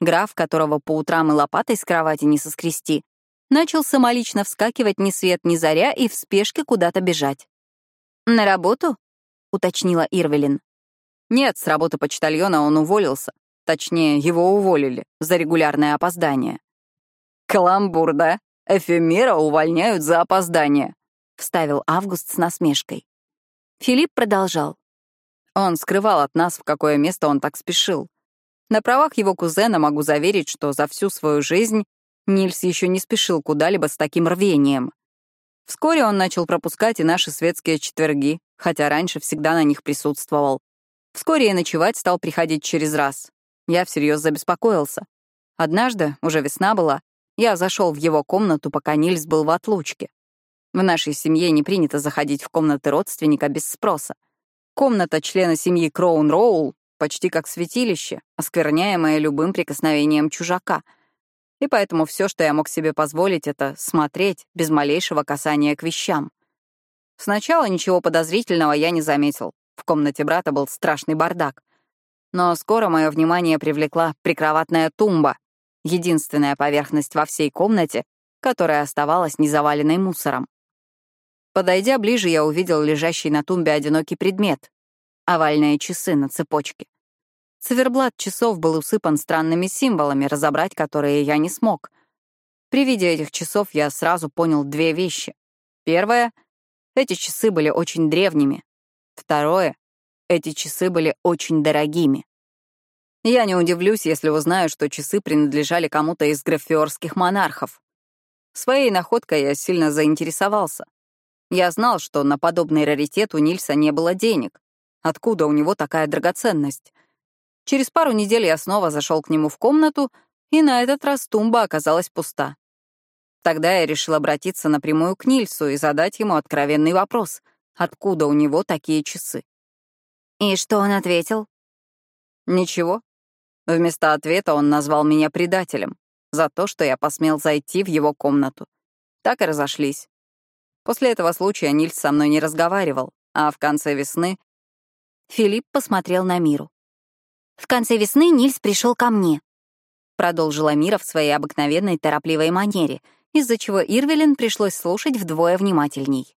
Граф, которого по утрам и лопатой с кровати не соскрести, начал самолично вскакивать ни свет ни заря и в спешке куда-то бежать. «На работу?» — уточнила Ирвелин. «Нет, с работы почтальона он уволился. Точнее, его уволили за регулярное опоздание». «Каламбур, да? Эфемера увольняют за опоздание», — вставил Август с насмешкой. Филипп продолжал. Он скрывал от нас, в какое место он так спешил. На правах его кузена могу заверить, что за всю свою жизнь Нильс еще не спешил куда-либо с таким рвением. Вскоре он начал пропускать и наши светские четверги, хотя раньше всегда на них присутствовал. Вскоре и ночевать стал приходить через раз. Я всерьез забеспокоился. Однажды, уже весна была, я зашел в его комнату, пока Нильс был в отлучке. В нашей семье не принято заходить в комнаты родственника без спроса. Комната члена семьи Кроун-Роул почти как святилище, оскверняемое любым прикосновением чужака. И поэтому все, что я мог себе позволить, это смотреть без малейшего касания к вещам. Сначала ничего подозрительного я не заметил. В комнате брата был страшный бардак. Но скоро мое внимание привлекла прикроватная тумба, единственная поверхность во всей комнате, которая оставалась незаваленной мусором. Подойдя ближе, я увидел лежащий на тумбе одинокий предмет — овальные часы на цепочке. Циферблат часов был усыпан странными символами, разобрать которые я не смог. При виде этих часов я сразу понял две вещи. Первое — эти часы были очень древними. Второе — эти часы были очень дорогими. Я не удивлюсь, если узнаю, что часы принадлежали кому-то из графиорских монархов. Своей находкой я сильно заинтересовался. Я знал, что на подобный раритет у Нильса не было денег. Откуда у него такая драгоценность? Через пару недель я снова зашел к нему в комнату, и на этот раз тумба оказалась пуста. Тогда я решил обратиться напрямую к Нильсу и задать ему откровенный вопрос, откуда у него такие часы. И что он ответил? Ничего. Вместо ответа он назвал меня предателем за то, что я посмел зайти в его комнату. Так и разошлись. После этого случая Нильс со мной не разговаривал, а в конце весны Филипп посмотрел на Миру. «В конце весны Нильс пришел ко мне», — продолжила Мира в своей обыкновенной торопливой манере, из-за чего Ирвелин пришлось слушать вдвое внимательней.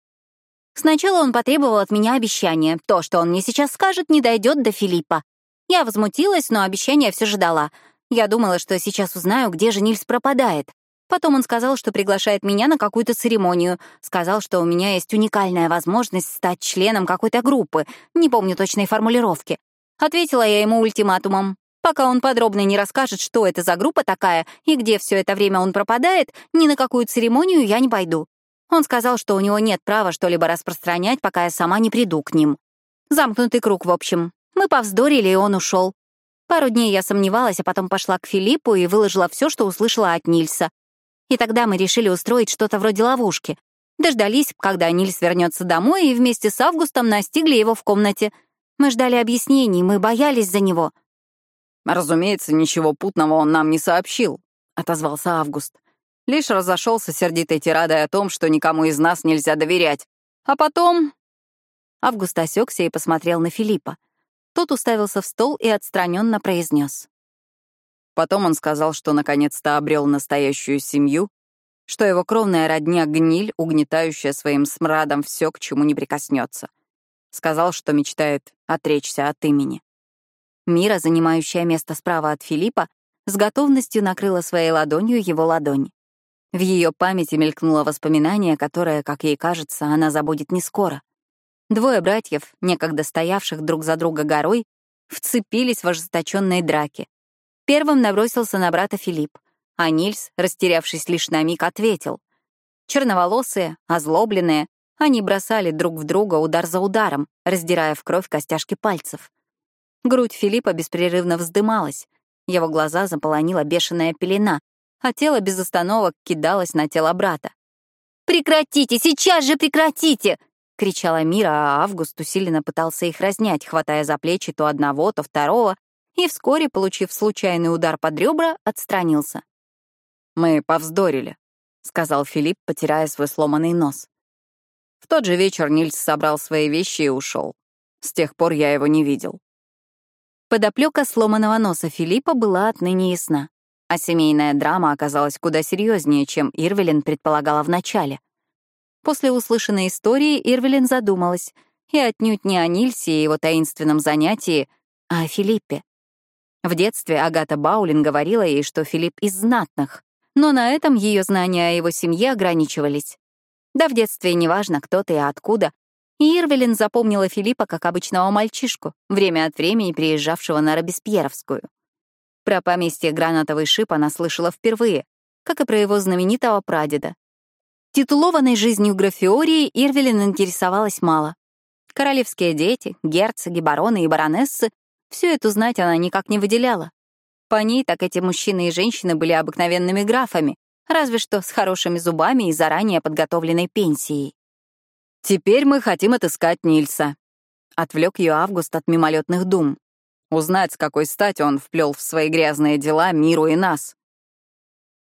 Сначала он потребовал от меня обещания. То, что он мне сейчас скажет, не дойдет до Филиппа. Я возмутилась, но обещание все же дала. Я думала, что сейчас узнаю, где же Нильс пропадает. Потом он сказал, что приглашает меня на какую-то церемонию. Сказал, что у меня есть уникальная возможность стать членом какой-то группы. Не помню точной формулировки. Ответила я ему ультиматумом. Пока он подробно не расскажет, что это за группа такая и где все это время он пропадает, ни на какую церемонию я не пойду. Он сказал, что у него нет права что-либо распространять, пока я сама не приду к ним. Замкнутый круг, в общем. Мы повздорили, и он ушел. Пару дней я сомневалась, а потом пошла к Филиппу и выложила все, что услышала от Нильса. И тогда мы решили устроить что-то вроде ловушки. Дождались, когда Нильс вернется домой, и вместе с Августом настигли его в комнате. Мы ждали объяснений, мы боялись за него. «Разумеется, ничего путного он нам не сообщил», — отозвался Август. Лишь разошелся сердитой тирадой о том, что никому из нас нельзя доверять. А потом... Август осекся и посмотрел на Филиппа. Тот уставился в стол и отстраненно произнес. Потом он сказал, что наконец-то обрел настоящую семью, что его кровная родня — гниль, угнетающая своим смрадом все, к чему не прикоснется. Сказал, что мечтает отречься от имени. Мира, занимающая место справа от Филиппа, с готовностью накрыла своей ладонью его ладонь. В ее памяти мелькнуло воспоминание, которое, как ей кажется, она забудет не скоро. Двое братьев, некогда стоявших друг за друга горой, вцепились в ожесточенной драке. Первым набросился на брата Филипп, а Нильс, растерявшись лишь на миг, ответил. Черноволосые, озлобленные, они бросали друг в друга удар за ударом, раздирая в кровь костяшки пальцев. Грудь Филиппа беспрерывно вздымалась, его глаза заполонила бешеная пелена, а тело без остановок кидалось на тело брата. «Прекратите! Сейчас же прекратите!» — кричала Мира, а Август усиленно пытался их разнять, хватая за плечи то одного, то второго, и вскоре, получив случайный удар под ребра, отстранился. «Мы повздорили», — сказал Филипп, потирая свой сломанный нос. В тот же вечер Нильс собрал свои вещи и ушел. С тех пор я его не видел. Подоплека сломанного носа Филиппа была отныне ясна, а семейная драма оказалась куда серьезнее, чем Ирвелин предполагала вначале. После услышанной истории Ирвелин задумалась, и отнюдь не о Нильсе и его таинственном занятии, а о Филиппе. В детстве Агата Баулин говорила ей, что Филипп из знатных, но на этом ее знания о его семье ограничивались. Да в детстве неважно, кто ты и откуда, и Ирвелин запомнила Филиппа как обычного мальчишку, время от времени приезжавшего на Робеспьеровскую. Про поместье Гранатовый шип она слышала впервые, как и про его знаменитого прадеда, Титулованной жизнью графиории Ирвелин интересовалась мало. Королевские дети, герцоги, бароны и баронессы — всю эту знать она никак не выделяла. По ней так эти мужчины и женщины были обыкновенными графами, разве что с хорошими зубами и заранее подготовленной пенсией. «Теперь мы хотим отыскать Нильса», — отвлек ее Август от мимолетных дум. «Узнать, с какой стати он вплел в свои грязные дела миру и нас».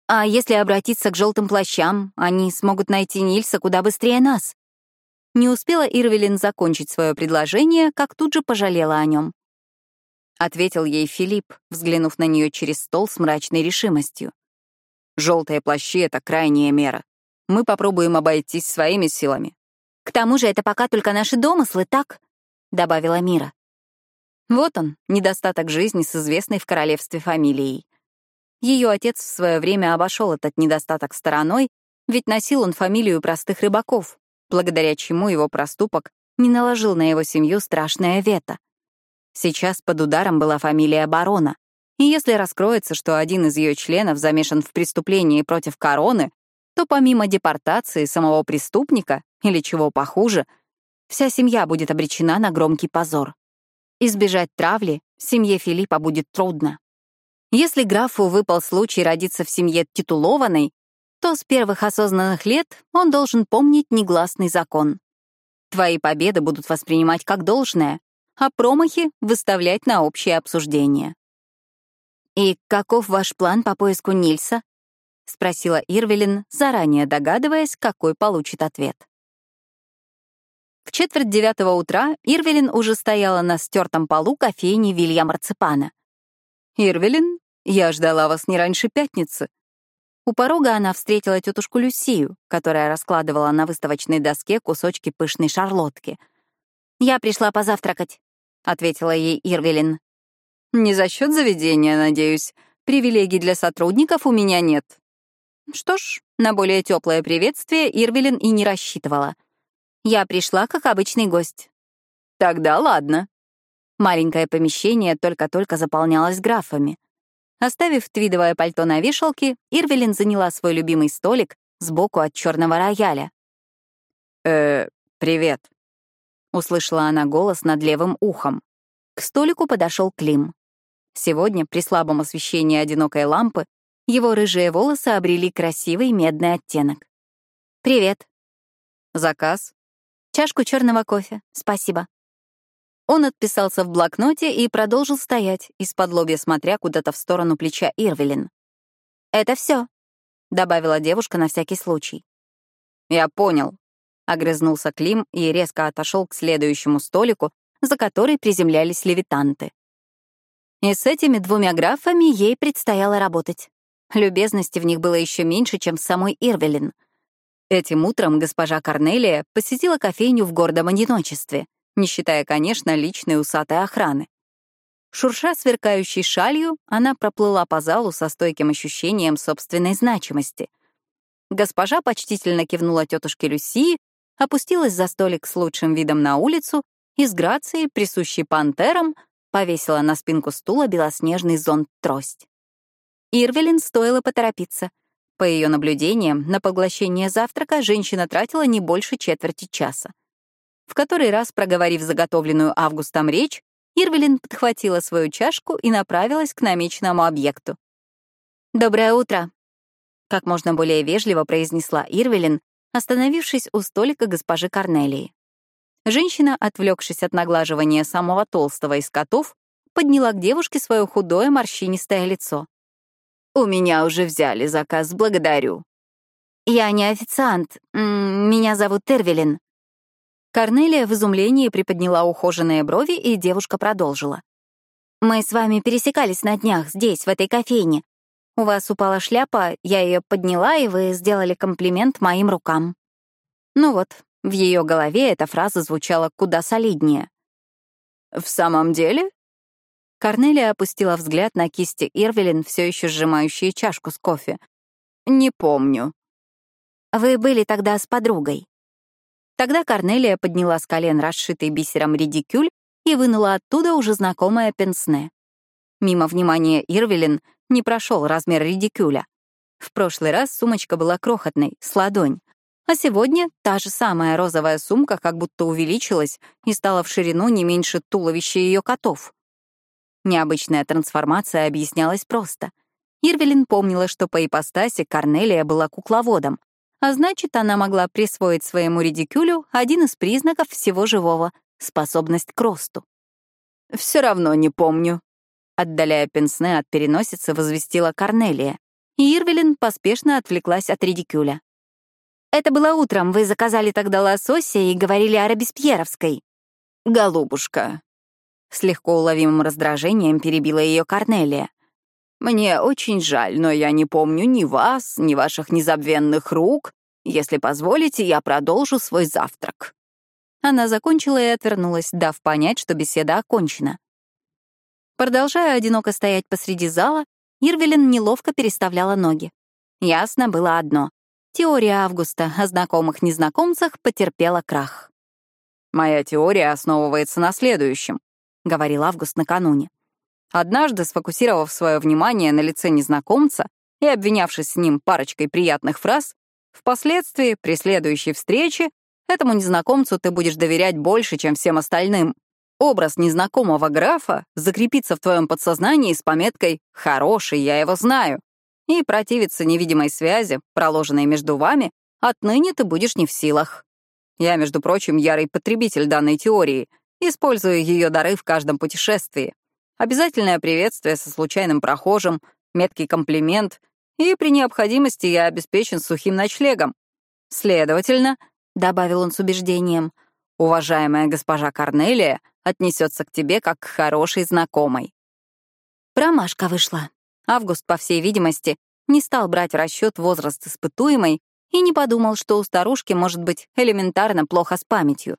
А если обратиться к желтым плащам, они смогут найти Нильса куда быстрее нас. Не успела Ирвелин закончить свое предложение, как тут же пожалела о нем. Ответил ей Филипп, взглянув на нее через стол с мрачной решимостью. Желтые плащи — это крайняя мера. Мы попробуем обойтись своими силами. К тому же это пока только наши домыслы, так? добавила Мира. Вот он, недостаток жизни с известной в королевстве фамилией. Ее отец в свое время обошел этот недостаток стороной, ведь носил он фамилию простых рыбаков, благодаря чему его проступок не наложил на его семью страшное вето. Сейчас под ударом была фамилия барона, И если раскроется, что один из ее членов замешан в преступлении против короны, то помимо депортации самого преступника, или чего похуже, вся семья будет обречена на громкий позор. Избежать травли семье Филиппа будет трудно. Если графу выпал случай родиться в семье титулованной, то с первых осознанных лет он должен помнить негласный закон. Твои победы будут воспринимать как должное, а промахи — выставлять на общее обсуждение. «И каков ваш план по поиску Нильса?» — спросила Ирвелин, заранее догадываясь, какой получит ответ. В четверть девятого утра Ирвелин уже стояла на стертом полу кофейни Вилья Марципана. «Ирвелин, я ждала вас не раньше пятницы». У порога она встретила тетушку Люсию, которая раскладывала на выставочной доске кусочки пышной шарлотки. «Я пришла позавтракать», — ответила ей Ирвелин. Не за счет заведения, надеюсь. Привилегий для сотрудников у меня нет. Что ж, на более теплое приветствие Ирвелин и не рассчитывала. Я пришла как обычный гость. Тогда ладно. Маленькое помещение только-только заполнялось графами. Оставив твидовое пальто на вешалке, Ирвелин заняла свой любимый столик сбоку от черного рояля. «Э, привет», — услышала она голос над левым ухом. К столику подошел Клим. Сегодня, при слабом освещении одинокой лампы, его рыжие волосы обрели красивый медный оттенок. «Привет». «Заказ?» «Чашку черного кофе, спасибо». Он отписался в блокноте и продолжил стоять, из-под лобья смотря куда-то в сторону плеча Ирвелин. «Это все, добавила девушка на всякий случай. «Я понял», — огрызнулся Клим и резко отошел к следующему столику, за который приземлялись левитанты. И с этими двумя графами ей предстояло работать. Любезности в них было еще меньше, чем с самой Ирвелин. Этим утром госпожа Корнелия посетила кофейню в гордом одиночестве, не считая, конечно, личной усатой охраны. Шурша сверкающей шалью, она проплыла по залу со стойким ощущением собственной значимости. Госпожа почтительно кивнула тетушке Люсии, опустилась за столик с лучшим видом на улицу и с грацией, присущей пантерам, повесила на спинку стула белоснежный зонт-трость. Ирвелин стоило поторопиться. По ее наблюдениям, на поглощение завтрака женщина тратила не больше четверти часа. В который раз, проговорив заготовленную Августом речь, Ирвелин подхватила свою чашку и направилась к намеченному объекту. «Доброе утро», — как можно более вежливо произнесла Ирвелин, остановившись у столика госпожи Корнелии. Женщина, отвлекшись от наглаживания самого толстого из котов, подняла к девушке свое худое морщинистое лицо. «У меня уже взяли заказ, благодарю». «Я не официант. Меня зовут Тервелин». Корнелия в изумлении приподняла ухоженные брови, и девушка продолжила. «Мы с вами пересекались на днях здесь, в этой кофейне. У вас упала шляпа, я ее подняла, и вы сделали комплимент моим рукам». Ну вот, в ее голове эта фраза звучала куда солиднее. «В самом деле?» Корнелия опустила взгляд на кисти Ирвелин, все еще сжимающие чашку с кофе. «Не помню». «Вы были тогда с подругой». Тогда Корнелия подняла с колен расшитый бисером редикюль и вынула оттуда уже знакомое пенсне. Мимо внимания Ирвелин не прошел размер редикюля. В прошлый раз сумочка была крохотной, с ладонь, а сегодня та же самая розовая сумка как будто увеличилась и стала в ширину не меньше туловища ее котов. Необычная трансформация объяснялась просто. Ирвелин помнила, что по ипостаси Корнелия была кукловодом, а значит, она могла присвоить своему редикюлю один из признаков всего живого — способность к росту. «Все равно не помню», — отдаляя пенсне от переносицы, возвестила Корнелия, и Ирвелин поспешно отвлеклась от редикюля. Это было утром, вы заказали тогда лосося и говорили о Робеспьеровской. Голубушка. С легко уловимым раздражением перебила ее Корнелия. Мне очень жаль, но я не помню ни вас, ни ваших незабвенных рук. Если позволите, я продолжу свой завтрак. Она закончила и отвернулась, дав понять, что беседа окончена. Продолжая одиноко стоять посреди зала, Ирвелин неловко переставляла ноги. Ясно было одно. Теория Августа о знакомых-незнакомцах потерпела крах. «Моя теория основывается на следующем», — говорил Август накануне. Однажды, сфокусировав свое внимание на лице незнакомца и обвинявшись с ним парочкой приятных фраз, впоследствии, при следующей встрече, этому незнакомцу ты будешь доверять больше, чем всем остальным. Образ незнакомого графа закрепится в твоем подсознании с пометкой «хороший, я его знаю», и противиться невидимой связи, проложенной между вами, отныне ты будешь не в силах. Я, между прочим, ярый потребитель данной теории, использую ее дары в каждом путешествии. Обязательное приветствие со случайным прохожим, меткий комплимент, и при необходимости я обеспечен сухим ночлегом. Следовательно, — добавил он с убеждением, — уважаемая госпожа Корнелия отнесется к тебе как к хорошей знакомой. Промашка вышла. Август, по всей видимости, не стал брать в расчет возраст испытуемой и не подумал, что у старушки может быть элементарно плохо с памятью.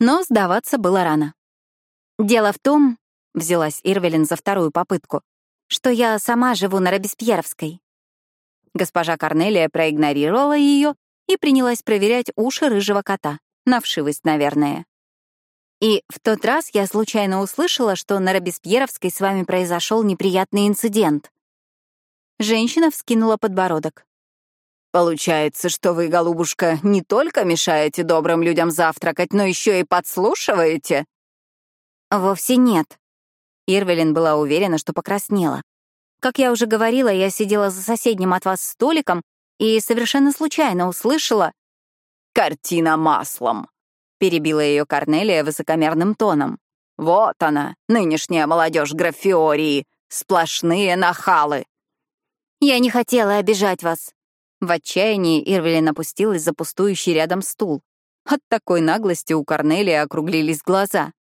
Но сдаваться было рано. «Дело в том», — взялась Ирвелин за вторую попытку, «что я сама живу на Робеспьеровской». Госпожа Корнелия проигнорировала ее и принялась проверять уши рыжего кота. На вшивость, наверное. И в тот раз я случайно услышала, что на Робеспьеровской с вами произошел неприятный инцидент. Женщина вскинула подбородок. «Получается, что вы, голубушка, не только мешаете добрым людям завтракать, но еще и подслушиваете?» «Вовсе нет». Ирвелин была уверена, что покраснела. Как я уже говорила, я сидела за соседним от вас столиком и совершенно случайно услышала... «Картина маслом», — перебила ее Корнелия высокомерным тоном. «Вот она, нынешняя молодежь графиории, сплошные нахалы». «Я не хотела обижать вас». В отчаянии Ирвелин опустилась за пустующий рядом стул. От такой наглости у Корнелии округлились глаза.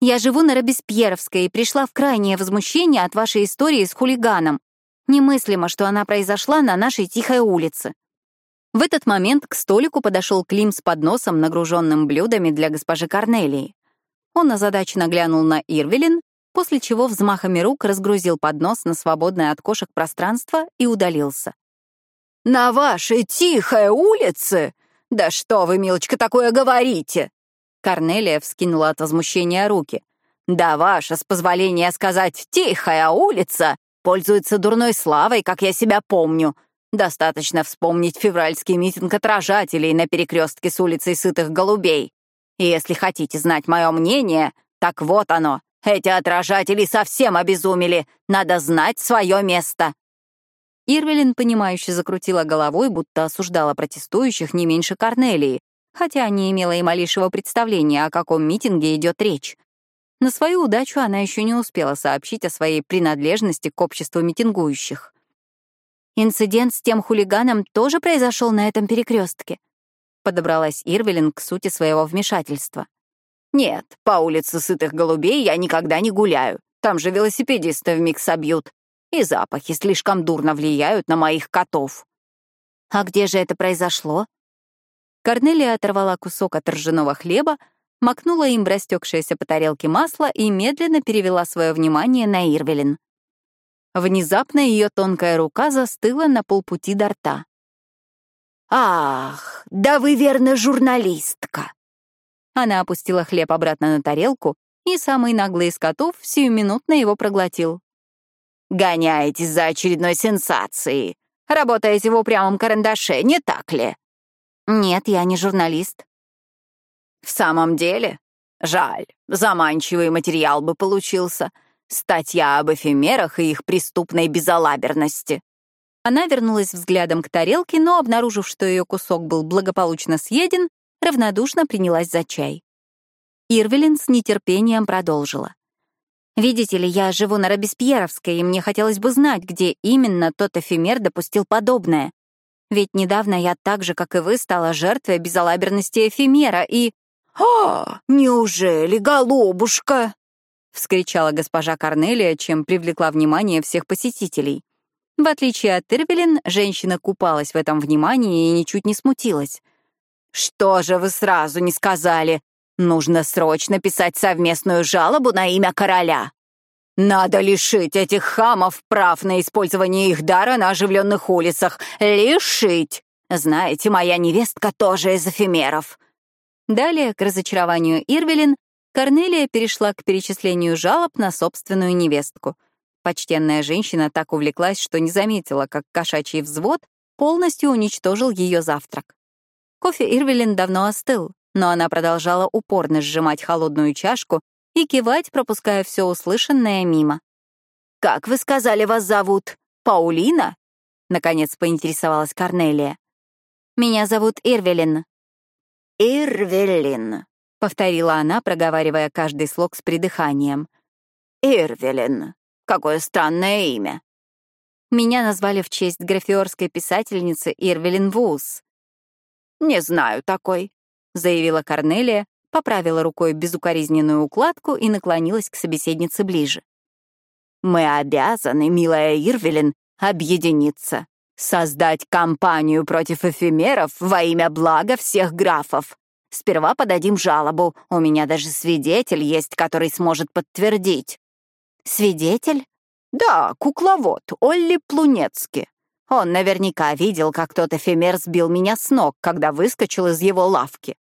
«Я живу на Робеспьеровской и пришла в крайнее возмущение от вашей истории с хулиганом. Немыслимо, что она произошла на нашей тихой улице. В этот момент к столику подошел Клим с подносом, нагруженным блюдами для госпожи Корнелии. Он озадаченно глянул на Ирвелин, после чего взмахами рук разгрузил поднос на свободное от кошек пространство и удалился. «На вашей тихой улице? Да что вы, милочка, такое говорите?» Корнелия вскинула от возмущения руки. «Да ваша, с позволения сказать, тихая улица пользуется дурной славой, как я себя помню. Достаточно вспомнить февральский митинг отражателей на перекрестке с улицей Сытых Голубей. И если хотите знать мое мнение, так вот оно. Эти отражатели совсем обезумели. Надо знать свое место. Ирвелин, понимающе закрутила головой, будто осуждала протестующих не меньше Корнелии, хотя не имела и малейшего представления, о каком митинге идет речь. На свою удачу она еще не успела сообщить о своей принадлежности к обществу митингующих. Инцидент с тем хулиганом тоже произошел на этом перекрестке. Подобралась Ирвелин к сути своего вмешательства. «Нет, по улице сытых голубей я никогда не гуляю. Там же велосипедисты вмиг собьют. И запахи слишком дурно влияют на моих котов». «А где же это произошло?» Корнелия оторвала кусок от ржаного хлеба, макнула им растекшееся по тарелке масло и медленно перевела свое внимание на Ирвелин. Внезапно ее тонкая рука застыла на полпути до рта. «Ах, да вы верно журналистка!» Она опустила хлеб обратно на тарелку, и самый наглый из котов сиюминутно его проглотил. «Гоняетесь за очередной сенсацией. Работаете в упрямом карандаше, не так ли?» «Нет, я не журналист». «В самом деле? Жаль, заманчивый материал бы получился. Статья об эфемерах и их преступной безалаберности. Она вернулась взглядом к тарелке, но, обнаружив, что ее кусок был благополучно съеден, равнодушно принялась за чай. Ирвелин с нетерпением продолжила. «Видите ли, я живу на Робеспьеровской, и мне хотелось бы знать, где именно тот эфемер допустил подобное. Ведь недавно я так же, как и вы, стала жертвой безалаберности эфемера и...» «А, неужели, голубушка?» — вскричала госпожа Корнелия, чем привлекла внимание всех посетителей. В отличие от Ирвелин, женщина купалась в этом внимании и ничуть не смутилась. «Что же вы сразу не сказали? Нужно срочно писать совместную жалобу на имя короля. Надо лишить этих хамов прав на использование их дара на оживленных улицах. Лишить! Знаете, моя невестка тоже из эфемеров». Далее, к разочарованию Ирвелин, Корнелия перешла к перечислению жалоб на собственную невестку. Почтенная женщина так увлеклась, что не заметила, как кошачий взвод полностью уничтожил ее завтрак. Кофе Ирвелин давно остыл, но она продолжала упорно сжимать холодную чашку и кивать, пропуская все услышанное мимо. «Как вы сказали, вас зовут? Паулина?» — наконец поинтересовалась Корнелия. «Меня зовут Ирвелин». «Ирвелин», — повторила она, проговаривая каждый слог с придыханием. «Ирвелин. Какое странное имя». Меня назвали в честь графиорской писательницы Ирвелин Вулс. «Не знаю такой», — заявила Корнелия, поправила рукой безукоризненную укладку и наклонилась к собеседнице ближе. «Мы обязаны, милая Ирвелин, объединиться, создать кампанию против эфемеров во имя блага всех графов. Сперва подадим жалобу, у меня даже свидетель есть, который сможет подтвердить». «Свидетель?» «Да, кукловод, Олли Плунецкий. Он наверняка видел, как тот эфемер сбил меня с ног, когда выскочил из его лавки.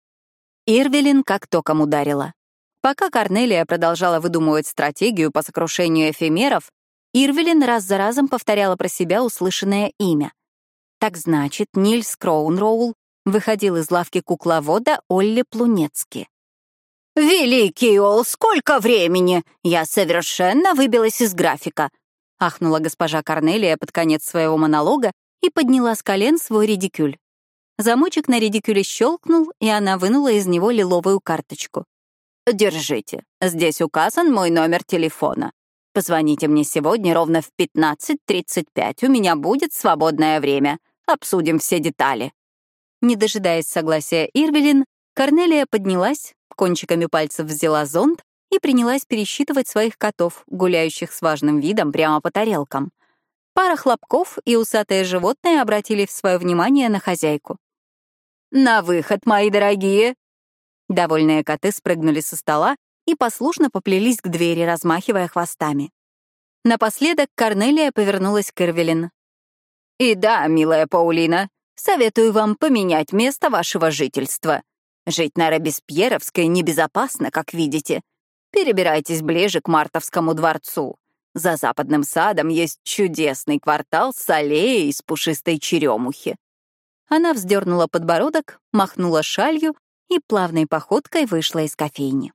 Ирвелин как током ударила. Пока Корнелия продолжала выдумывать стратегию по сокрушению эфемеров, Ирвелин раз за разом повторяла про себя услышанное имя. Так значит, Нильс Кроунроул выходил из лавки кукловода Олли Плунецки. «Великий Ол, сколько времени! Я совершенно выбилась из графика!» — ахнула госпожа Корнелия под конец своего монолога и подняла с колен свой редикюль. Замочек на редикюле щелкнул, и она вынула из него лиловую карточку. «Держите. Здесь указан мой номер телефона. Позвоните мне сегодня ровно в 15.35. У меня будет свободное время. Обсудим все детали». Не дожидаясь согласия Ирвелин, Корнелия поднялась, кончиками пальцев взяла зонт и принялась пересчитывать своих котов, гуляющих с важным видом прямо по тарелкам. Пара хлопков, и усатые животные обратили свое внимание на хозяйку. «На выход, мои дорогие!» Довольные коты спрыгнули со стола и послушно поплелись к двери, размахивая хвостами. Напоследок Корнелия повернулась к Ирвелин. «И да, милая Паулина, советую вам поменять место вашего жительства. Жить на Робеспьеровской небезопасно, как видите. Перебирайтесь ближе к Мартовскому дворцу. За западным садом есть чудесный квартал с аллеей из пушистой черемухи. Она вздернула подбородок, махнула шалью и плавной походкой вышла из кофейни.